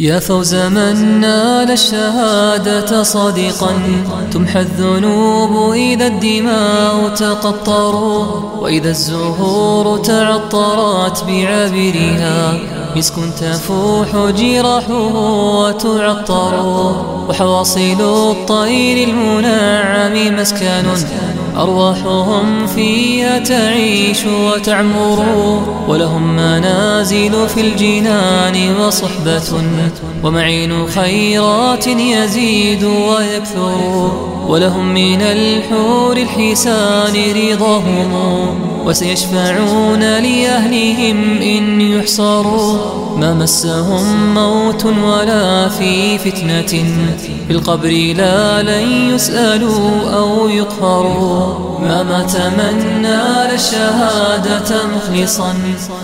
يا فوز من نال الشهادة صادقا تمحى الذنوب إذا الدماء تقطروا وإذا الزهور تعطرت بعابرها. مسك تفوح جراحه وتعطر وحواصل الطير المنعم مسكن. أرواحهم فيها تعيش وتعمر ولهم منازل في الجنان وصحبة ومعين خيرات يزيد ويكثر ولهم من الحور الحسان رضاهم. وسيشفعون لأهلهم إن يحصروا. ما مسهم موت ولا في فتنة. في القبر لا لن يسألوا أو يقهروا. ما مات من نال الشهادة مخلصا.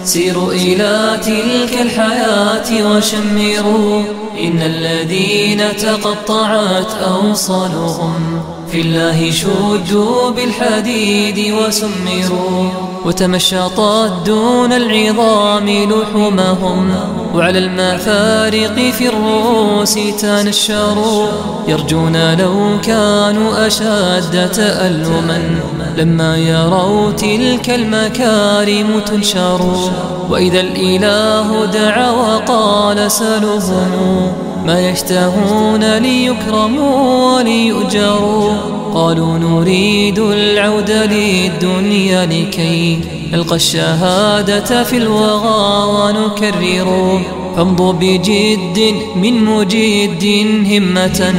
سيروا إلى تلك الحياة وشمروا. إن الذين تقطعت أوصالهم في الله شجوا بالحديد وسمروا وتمشطت دون العظام لحومهم وعلى المفارق في الرؤوس تنشروا يرجون لو كانوا أشد تألما لما يروا تلك المكارم تنشر وإذا الإله دعا وقال سلهم ما يشتهون ليكرموا وليؤجروا. قالوا نريد العود للدنيا لكي نلقى الشهادة في الوغى ونكرر. فامضوا بجد من مجد همة.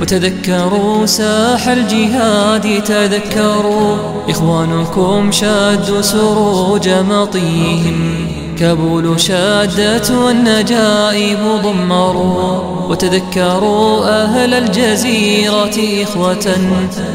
وتذكروا ساح الجهاد تذكروا إخوانكم شادوا سروج مطيهم. كابول شادت والنجائب ضمروا. وتذكروا أهل الجزيرة إخوة.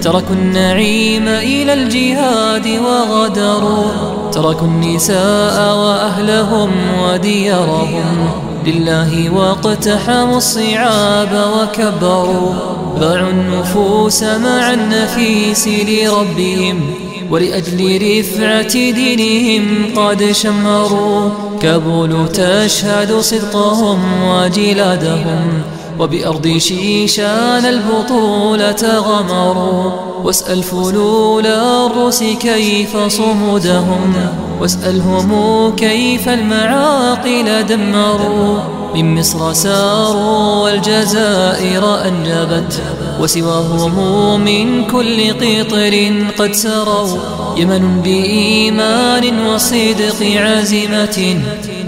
تركوا النعيم إلى الجهاد وغدروا. تركوا النساء وأهلهم وديارهم لله واقتحموا الصعاب وكبروا. باعوا النفوس مع النفيس لربهم ولأجل رفعة دينهم قد شمروا. كابول تشهد صدقهم وجلادهم وبأرض شيشان البطولة غمروا واسأل فلول الروس كيف صمودهم واسألهم كيف المعاقل دمروا. من مصر ساروا والجزائر أنجبت. وسواهم من كل قطر قد سروا يمن بإيمان وصدق عزمة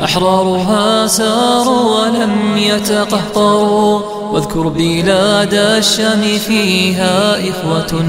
أحرارها ساروا ولم يتقهقروا. واذكر بلاد الشام فيها إخوة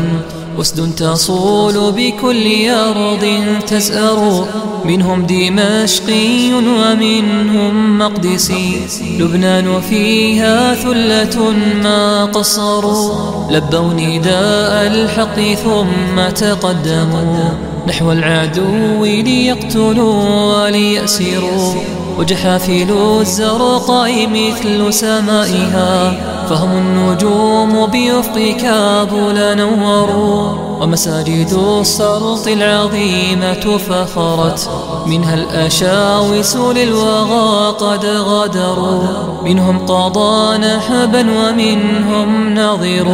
أسد تصول بكل أرض تزأر منهم دمشقي ومنهم مقدسي. لبنان فيها ثلة ما قصروا لبوا نداء الحق ثم تقدموا. نحو العدو ليقتلوا وليأسروا. وجحافل الزرقاء مثل سمائها فهم النجوم بيفق كابل نوروا ومساجد السرط العظيمة فخرت منها الأشاوس للوغى قد غدروا منهم قضى نحبا ومنهم نظير.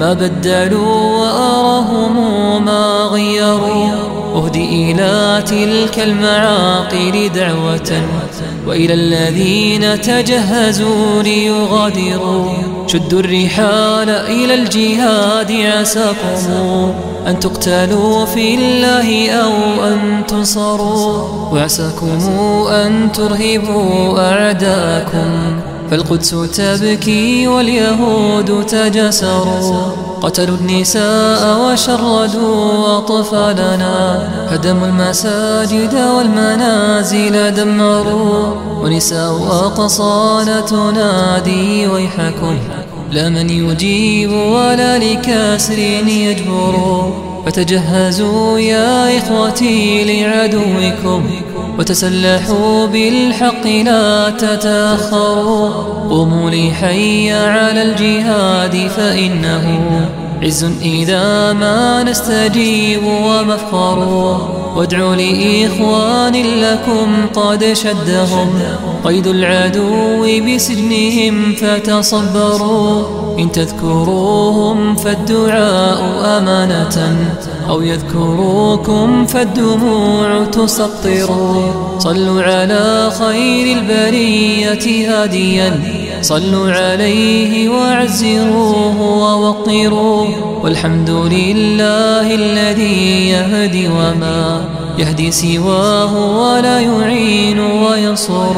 ما بدلوا وأراهم ما غيروا. أهدي إلى تلك المعاقل دعوة وإلى الذين تجهزوا ليغادروا. شدوا الرحال إلى الجهاد عساكم أن تقتلوا في الله أو أن تنصروا وعساكم أن ترهبوا أعداءكم فالقدس تبكي واليهود تجسروا. قتلوا النساء وشردوا أطفالنا. هدموا المساجد والمنازل دمروا ونساء أقصانا تنادي ويحكم. لا من يجيب ولا لكسر يجبر. فتجهزوا يا إخوتي لعدوكم. وتسلحوا بالحق لا تتأخروا. قوموا لحي على الجهاد فإنه عز إذا ما نستجيب ومفخر. وادعوا لإخوان لكم قد شدهم. قيد العدو بسجنهم فتصبروا. إن تذكروهم فالدعاء أمانة. أو يذكروكم فالدموع تسطر. صلوا على خير البرية هاديا. صلوا عليه وعزروه ووقروه والحمد لله الذي يهدي وما يهدي سواه ولا يعين وينصر